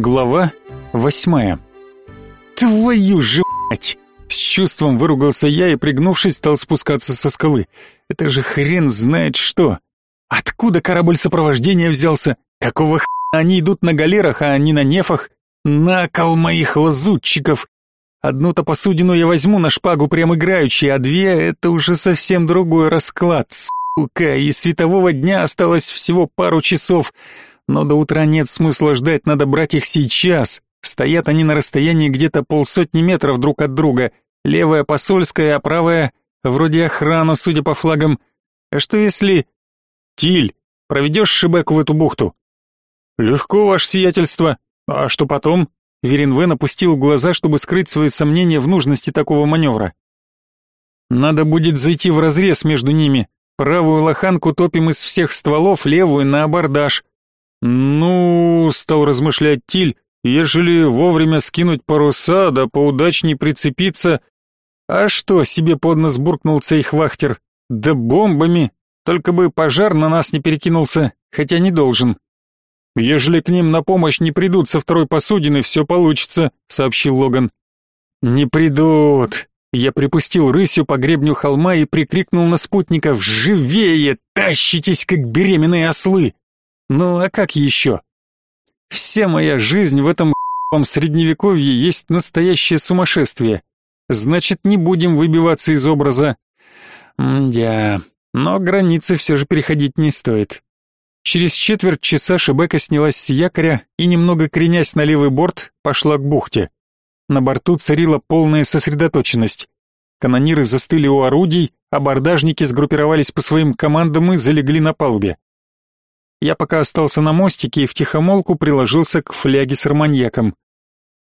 Глава восьмая. Твою же мать! С чувством выругался я и, пригнувшись, стал спускаться со скалы. Это же хрен знает что. Откуда корабль сопровождения взялся? Какого хрена они идут на галерах, а не на нефах? Накол моих лазутчиков! Одну-то посудину я возьму на шпагу прям играючи, а две — это уже совсем другой расклад, сука, и светового дня осталось всего пару часов. Но до утра нет смысла ждать, надо брать их сейчас. Стоят они на расстоянии где-то полсотни метров друг от друга. Левая посольская, а правая вроде охрана, судя по флагам. А что если... Тиль, проведешь Шибеку в эту бухту? Легко, ваше сиятельство. А что потом? Веренвен опустил глаза, чтобы скрыть свои сомнения в нужности такого маневра. Надо будет зайти в разрез между ними. Правую лоханку топим из всех стволов, левую на абордаж. Ну, стал размышлять Тиль, ежели вовремя скинуть паруса, да поудачней прицепиться... А что, себе под нос буркнул цейхвахтер? Да бомбами! Только бы пожар на нас не перекинулся, хотя не должен. Ежели к ним на помощь не придут со второй посудины, все получится, сообщил Логан. Не придут. Я припустил рысью по гребню холма и прикрикнул на спутников: "Живее, тащитесь как беременные ослы!" Ну а как еще? Вся моя жизнь в этом средневековье есть настоящее сумасшествие. Значит, не будем выбиваться из образа. Мдя, но границы все же переходить не стоит. Через четверть часа Шебека снялась с якоря и, немного кренясь на левый борт, пошла к бухте. На борту царила полная сосредоточенность. Канониры застыли у орудий, абордажники сгруппировались по своим командам и залегли на палубе. Я пока остался на мостике и втихомолку приложился к фляге с арманьяком.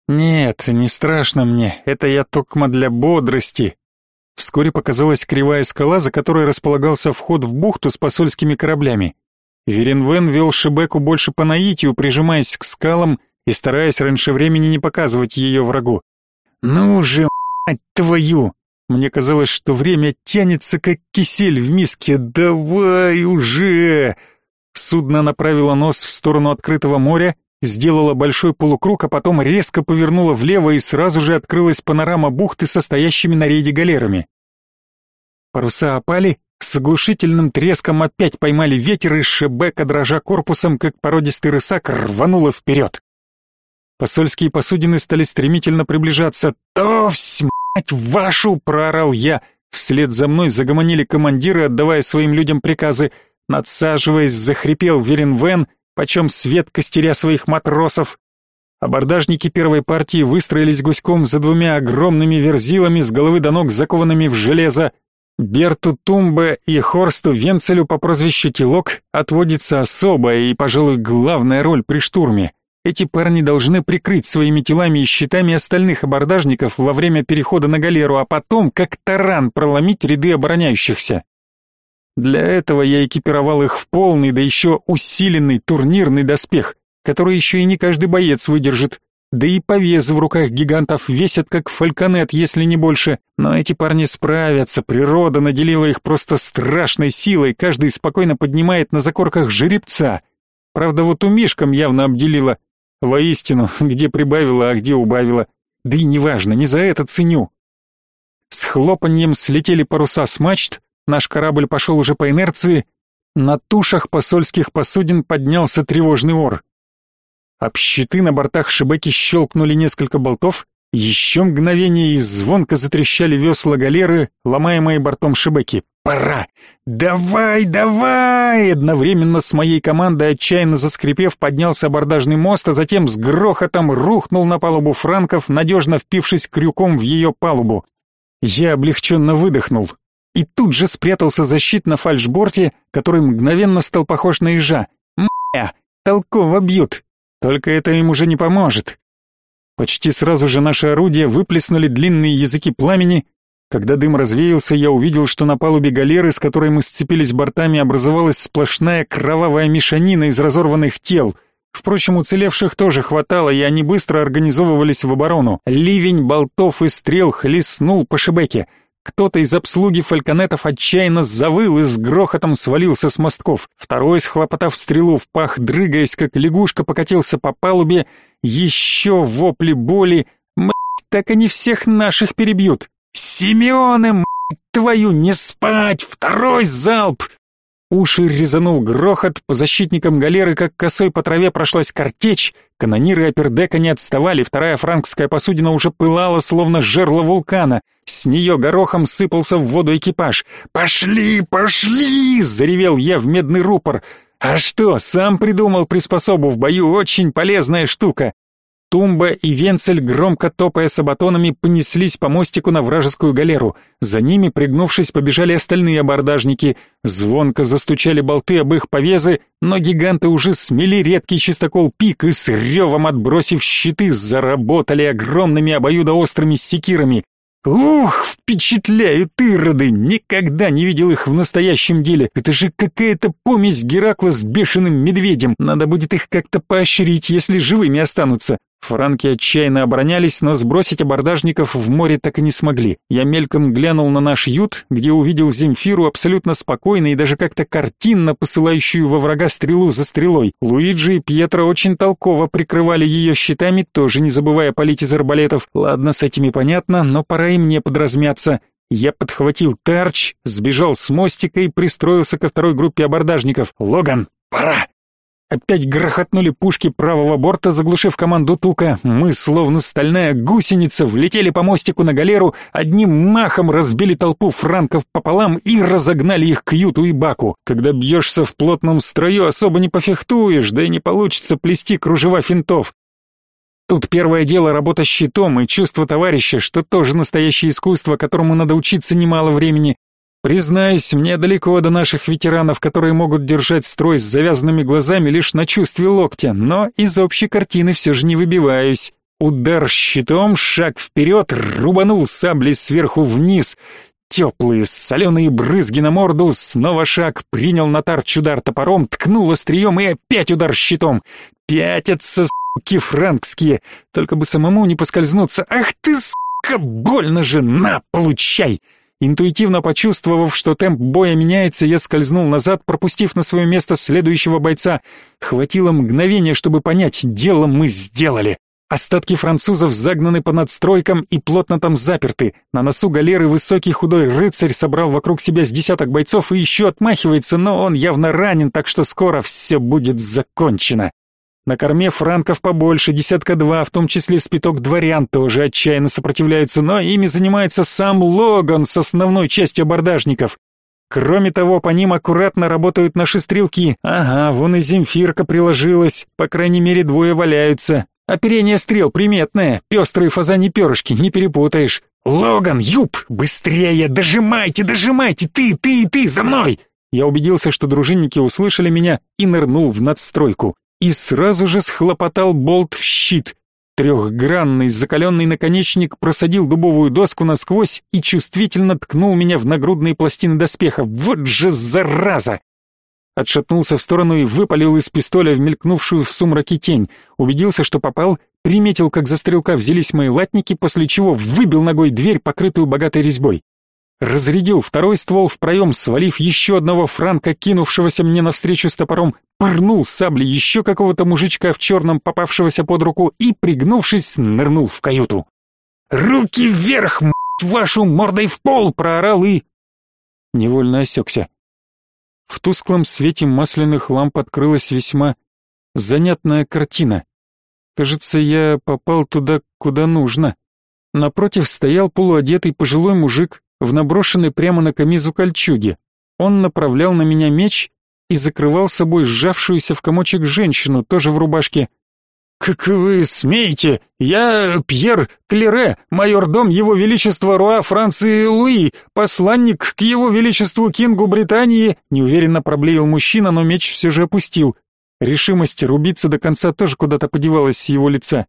Нет, не страшно мне, это я токмо для бодрости. Вскоре показалась кривая скала, за которой располагался вход в бухту с посольскими кораблями. Веренвен вел Шебеку больше по наитию, прижимаясь к скалам и стараясь раньше времени не показывать ее врагу. «Ну же, мать твою!» Мне казалось, что время тянется, как кисель в миске. «Давай уже!» Судно направило нос в сторону открытого моря, сделало большой полукруг, а потом резко повернуло влево и сразу же открылась панорама бухты со стоящими на рейде галерами. Паруса опали, с оглушительным треском опять поймали ветер, и Шебека, дрожа корпусом, как породистый рысак, рванула вперед. Посольские посудины стали стремительно приближаться. «Товсь, мать вашу!» — проорал я. Вслед за мной загомонили командиры, отдавая своим людям приказы. Надсаживаясь, захрипел Веренвен, почем свет костеря своих матросов. Абордажники первой партии выстроились гуськом за двумя огромными верзилами с головы до ног закованными в железо. Берту Тумбе и Хорсту Венцелю по прозвищу Телок отводится особая и, пожалуй, главная роль при штурме. Эти парни должны прикрыть своими телами и щитами остальных абордажников во время перехода на галеру, а потом, как таран, проломить ряды обороняющихся. Для этого я экипировал их в полный, да еще усиленный турнирный доспех, который еще и не каждый боец выдержит. Да и повес в руках гигантов весят как фальконет, если не больше. Но эти парни справятся, природа наделила их просто страшной силой, каждый спокойно поднимает на закорках жеребца. Правда, вот у Мишкам явно обделила. Воистину, где прибавила, а где убавила. Да и неважно, не за это ценю. С хлопаньем слетели паруса с мачт, наш корабль пошел уже по инерции, на тушах посольских посудин поднялся тревожный ор. Об щиты на бортах Шебеки щелкнули несколько болтов, еще мгновение и звонко затрещали весла галеры, ломаемые бортом Шебеки. «Пора! Давай, давай!» Одновременно с моей командой, отчаянно заскрипев, поднялся абордажный мост, а затем с грохотом рухнул на палубу франков, надежно впившись крюком в ее палубу. Я облегченно выдохнул и тут же спрятался за щит на фальшборте, который мгновенно стал похож на ежа. «Мля! Толково бьют! Только это им уже не поможет. Почти сразу же наши орудия выплеснули длинные языки пламени. Когда дым развеялся, я увидел, что на палубе галеры, с которой мы сцепились бортами, образовалась сплошная кровавая мешанина из разорванных тел. Впрочем, уцелевших тоже хватало, и они быстро организовывались в оборону. Ливень болтов и стрел хлестнул по шебеке. Кто-то из обслуги фальконетов отчаянно завыл и с грохотом свалился с мостков. Второй, схлопотав стрелу в пах, дрыгаясь, как лягушка, покатился по палубе. Еще вопли боли. Мать, так они всех наших перебьют. «Симеоны, твою, не спать! Второй залп!» Уши резанул грохот, по защитникам галеры, как косой по траве прошлась картечь, канониры Апердека не отставали, вторая франкская посудина уже пылала, словно жерло вулкана, с нее горохом сыпался в воду экипаж. «Пошли, пошли!» — заревел я в медный рупор. «А что, сам придумал приспособу в бою, очень полезная штука. Тумба и Венцель, громко топая сабатонами, понеслись по мостику на вражескую галеру. За ними, пригнувшись, побежали остальные абордажники. Звонко застучали болты об их повезы, но гиганты уже смели редкий чистокол пик и с ревом отбросив щиты, заработали огромными обоюдоострыми секирами. Ух, впечатляют ироды! Никогда не видел их в настоящем деле. Это же какая-то помесь Геракла с бешеным медведем. Надо будет их как-то поощрить, если живыми останутся. Франки отчаянно оборонялись, но сбросить абордажников в море так и не смогли. Я мельком глянул на наш ют, где увидел Земфиру абсолютно спокойно и даже как-то картинно посылающую во врага стрелу за стрелой. Луиджи и Пьетро очень толково прикрывали ее щитами, тоже не забывая палить из арбалетов. Ладно, с этими понятно, но пора и мне подразмяться. Я подхватил тарч, сбежал с мостика и пристроился ко второй группе абордажников. «Логан, пора!» Опять грохотнули пушки правого борта, заглушив команду Тука. Мы, словно стальная гусеница, влетели по мостику на галеру, одним махом разбили толпу франков пополам и разогнали их к Юту и Баку. Когда бьешься в плотном строю, особо не пофехтуешь, да и не получится плести кружева финтов. Тут первое дело работа щитом и чувство товарища, что тоже настоящее искусство, которому надо учиться немало времени. Признаюсь, мне далеко до наших ветеранов, которые могут держать строй с завязанными глазами лишь на чувстве локтя, но из общей картины все же не выбиваюсь. Удар щитом, шаг вперед, рубанул саблей сверху вниз. Теплые соленые брызги на морду, снова шаг, принял Натар чудар топором, ткнул острием и опять удар щитом. Пятятся, суки франкские, только бы самому не поскользнуться. Ах ты, сука, больно же, на, получай! Интуитивно почувствовав, что темп боя меняется, я скользнул назад, пропустив на свое место следующего бойца. Хватило мгновения, чтобы понять, дело мы сделали. Остатки французов загнаны по надстройкам и плотно там заперты. На носу галеры высокий худой рыцарь собрал вокруг себя с десяток бойцов и еще отмахивается, но он явно ранен, так что скоро все будет закончено. На корме франков побольше, десятка два, в том числе спиток дворян тоже отчаянно сопротивляются, но ими занимается сам Логан с основной частью абордажников. Кроме того, по ним аккуратно работают наши стрелки. Ага, вон и Земфирка приложилась, по крайней мере двое валяются. Оперение стрел приметное, пестрые фазани перышки, не перепутаешь. «Логан, Юб, быстрее, дожимайте, дожимайте, ты, ты, ты, за мной!» Я убедился, что дружинники услышали меня и нырнул в надстройку и сразу же схлопотал болт в щит. Трехгранный закаленный наконечник просадил дубовую доску насквозь и чувствительно ткнул меня в нагрудные пластины доспеха. Вот же зараза! Отшатнулся в сторону и выпалил из пистоля в мелькнувшую в сумраке тень. Убедился, что попал, приметил, как за стрелка взялись мои латники, после чего выбил ногой дверь, покрытую богатой резьбой разрядил второй ствол в проем, свалив еще одного франка, кинувшегося мне навстречу с топором, пырнул саблей еще какого-то мужичка в черном, попавшегося под руку, и, пригнувшись, нырнул в каюту. «Руки вверх, мать вашу, мордой в пол!» — проорал и... Невольно осекся. В тусклом свете масляных ламп открылась весьма занятная картина. Кажется, я попал туда, куда нужно. Напротив стоял полуодетый пожилой мужик в наброшенной прямо на камизу кольчуге. Он направлял на меня меч и закрывал собой сжавшуюся в комочек женщину, тоже в рубашке. «Как вы смеете? Я Пьер Клере, майор-дом Его Величества Руа Франции Луи, посланник к Его Величеству Кингу Британии», неуверенно проблеял мужчина, но меч все же опустил. Решимость рубиться до конца тоже куда-то подевалась с его лица.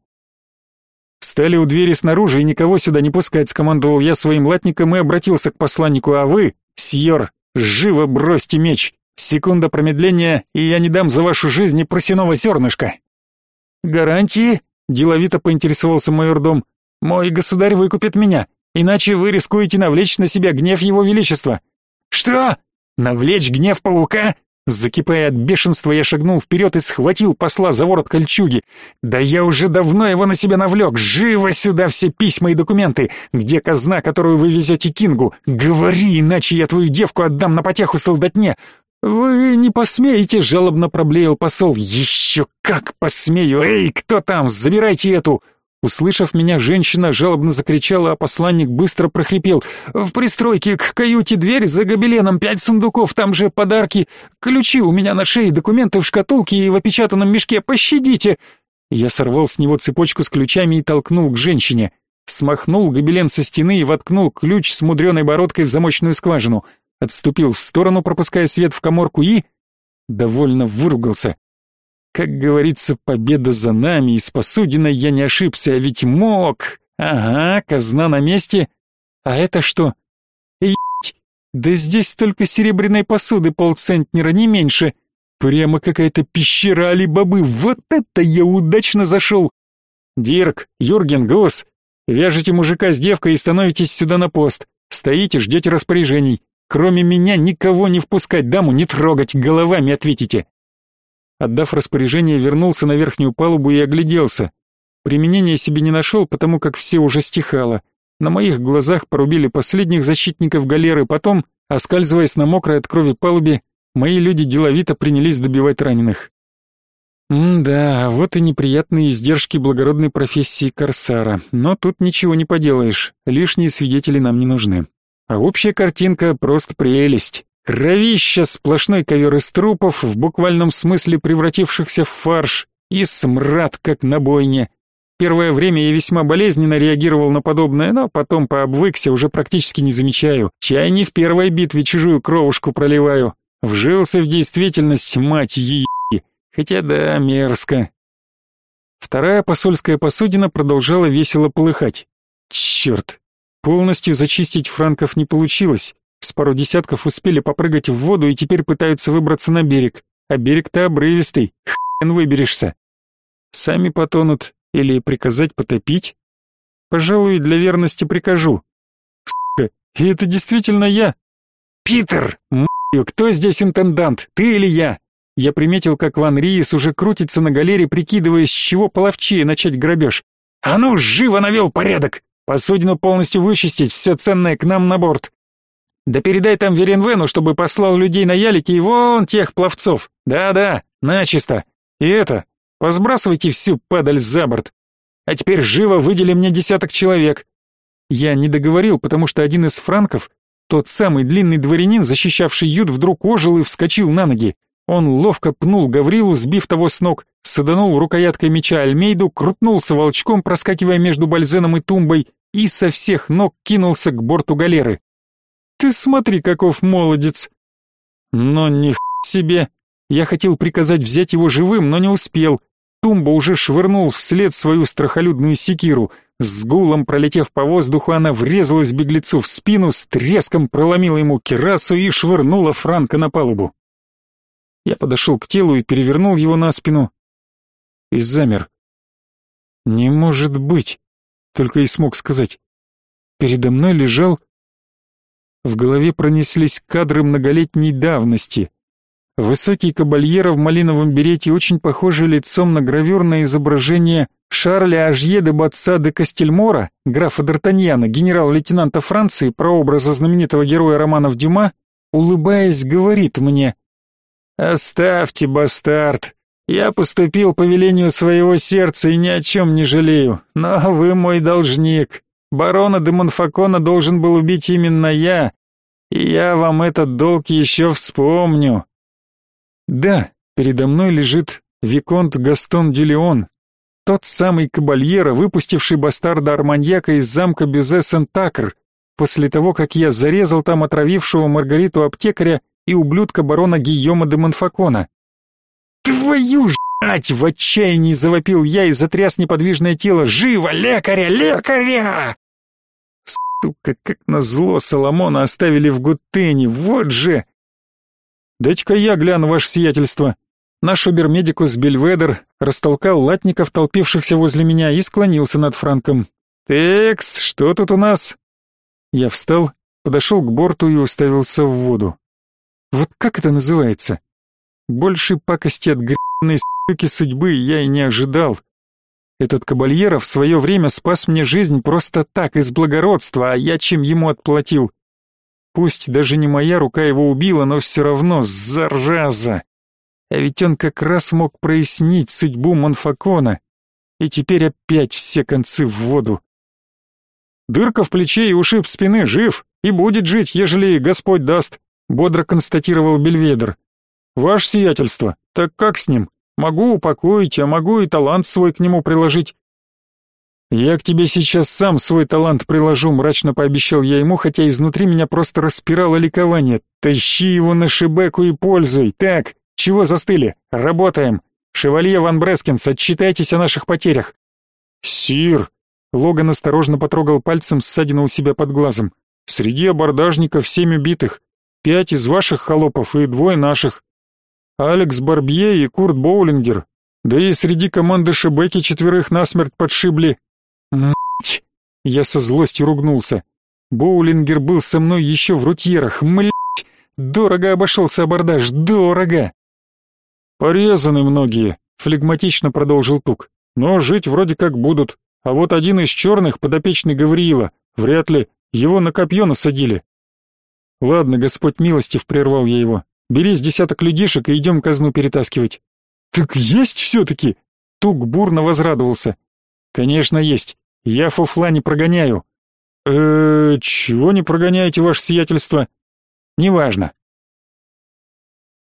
Встали у двери снаружи и никого сюда не пускать, скомандовал я своим латником и обратился к посланнику, а вы, сьор, живо бросьте меч. Секунда промедления, и я не дам за вашу жизнь и просяного зернышка. Гарантии? Деловито поинтересовался майордом. Мой государь выкупит меня. иначе вы рискуете навлечь на себя гнев его величества». «Что? Навлечь гнев паука?» Закипая от бешенства, я шагнул вперед и схватил посла за ворот кольчуги. «Да я уже давно его на себя навлек! Живо сюда все письма и документы! Где казна, которую вы везете Кингу? Говори, иначе я твою девку отдам на потеху солдатне! «Вы не посмеете!» — жалобно проблеял посол. «Еще как посмею! Эй, кто там? Забирайте эту!» Услышав меня, женщина жалобно закричала, а посланник быстро прохрипел. «В пристройке к каюте дверь за гобеленом, пять сундуков, там же подарки, ключи у меня на шее, документы в шкатулке и в опечатанном мешке, пощадите!» Я сорвал с него цепочку с ключами и толкнул к женщине. Смахнул гобелен со стены и воткнул ключ с мудреной бородкой в замочную скважину. Отступил в сторону, пропуская свет в коморку и... Довольно выругался. Как говорится, победа за нами, и с посудиной я не ошибся, а ведь мог. Ага, казна на месте. А это что? Ить, да здесь только серебряной посуды полцентнера, не меньше. Прямо какая-то пещера Али-Бабы, вот это я удачно зашел. Дирк, Юрген, Гус, вяжете мужика с девкой и становитесь сюда на пост. Стоите, ждете распоряжений. Кроме меня никого не впускать, даму не трогать, головами ответите. Отдав распоряжение, вернулся на верхнюю палубу и огляделся. Применения себе не нашел, потому как все уже стихало. На моих глазах порубили последних защитников галеры, потом, оскальзываясь на мокрой от крови палубе, мои люди деловито принялись добивать раненых. М-да, вот и неприятные издержки благородной профессии корсара. Но тут ничего не поделаешь, лишние свидетели нам не нужны. А общая картинка просто прелесть. Кровища, сплошной ковер из трупов, в буквальном смысле превратившихся в фарш, и смрад, как на бойне. Первое время я весьма болезненно реагировал на подобное, но потом пообвыкся, уже практически не замечаю. Чай не в первой битве чужую кровушку проливаю. Вжился в действительность, мать ее. Хотя да, мерзко. Вторая посольская посудина продолжала весело полыхать. Черт, полностью зачистить франков не получилось. С пару десятков успели попрыгать в воду и теперь пытаются выбраться на берег. А берег-то обрывистый, хрен выберешься. Сами потонут или приказать потопить? Пожалуй, для верности прикажу. Сука, и это действительно я. Питер, мою, кто здесь интендант, ты или я? Я приметил, как Ван Риес уже крутится на галере, прикидывая, с чего половчее начать грабеж. А ну, живо навел порядок! Посудину полностью вычистить, все ценное к нам на борт. Да передай там Веренвену, чтобы послал людей на ялике и вон тех пловцов. Да-да, начисто. И это, посбрасывайте всю падаль за борт. А теперь живо выдели мне десяток человек. Я не договорил, потому что один из франков, тот самый длинный дворянин, защищавший Юд, вдруг ожил и вскочил на ноги. Он ловко пнул Гаврилу, сбив того с ног, саданул рукояткой меча Альмейду, крутнулся волчком, проскакивая между Бальзеном и Тумбой, и со всех ног кинулся к борту галеры. Ты смотри, каков молодец. Но ни себе. Я хотел приказать взять его живым, но не успел. Тумба уже швырнул вслед свою страхолюдную секиру. С гулом пролетев по воздуху, она врезалась беглецу в спину, с треском проломила ему кирасу и швырнула Франка на палубу. Я подошел к телу и перевернул его на спину. И замер. «Не может быть!» — только и смог сказать. Передо мной лежал в голове пронеслись кадры многолетней давности. Высокий кабальера в малиновом берете, очень похожий лицом на гравюрное изображение Шарля Ажье де Батса де Кастельмора, графа Д'Артаньяна, генерал-лейтенанта Франции, прообраза знаменитого героя романов Дюма, улыбаясь, говорит мне «Оставьте, бастард, я поступил по велению своего сердца и ни о чем не жалею, но вы мой должник. Барона де Монфакона должен был убить именно я, и я вам этот долг еще вспомню. Да, передо мной лежит Виконт Гастон Дюлеон, тот самый кабальера, выпустивший бастарда Арманьяка из замка Бюзе-Сент-Акр, после того, как я зарезал там отравившего Маргариту аптекаря и ублюдка барона Гийома де Монфакона. «Твою ж мать!» — в отчаянии завопил я и затряс неподвижное тело. «Живо! Лекаря! Лекаря!» Сука, как назло Соломона оставили в Гуттене, вот же! Дайте-ка я гляну ваше сиятельство. Наш обермедикус Бельведер растолкал латников, толпившихся возле меня, и склонился над Франком. «Текс, что тут у нас?» Я встал, подошел к борту и уставился в воду. Вот как это называется? Больше пакости от гребаной суки судьбы я и не ожидал. Этот кабальера в свое время спас мне жизнь просто так, из благородства, а я чем ему отплатил? Пусть даже не моя рука его убила, но все равно, зараза! А ведь он как раз мог прояснить судьбу Монфакона. И теперь опять все концы в воду. Дырка в плече и ушиб спины жив, и будет жить, ежели Господь даст, бодро констатировал Бельведер. Ваше сиятельство, так как с ним? Могу упокоить, а могу и талант свой к нему приложить. Я к тебе сейчас сам свой талант приложу, мрачно пообещал я ему, хотя изнутри меня просто распирало ликование. Тащи его на шибеку и пользуй. Так, чего застыли? Работаем. Шевалье Ван Брескинс, отчитайтесь о наших потерях. Сир, Логан осторожно потрогал пальцем ссадину у себя под глазом. Среди абордажников семь убитых, пять из ваших холопов и двое наших. Алекс Барбье и Курт Боулингер. Да и среди команды Шебеки четверых насмерть подшибли. Мать! Я со злостью ругнулся. Боулингер был со мной еще в рутьерах. Млять! Дорого обошелся абордаж, дорого! Порезаны многие, флегматично продолжил Тук. Но жить вроде как будут. А вот один из черных, подопечный Гавриила, вряд ли, его на копье насадили. Ладно, Господь милостив, прервал я его. Бери с десяток людишек и идем казну перетаскивать. Так есть все-таки? Тук бурно возрадовался. Конечно, есть. Я фуфла не прогоняю. Э, чего не прогоняете, ваше сиятельство? Неважно.